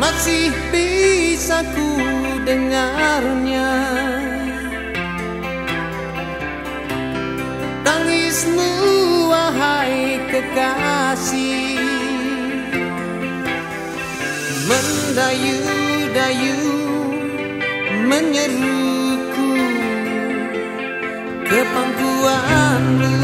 masih bisa ku dengarnya. Tangismu wahai kekasih Mendayu-dayu menyeruku ke pangkuanmu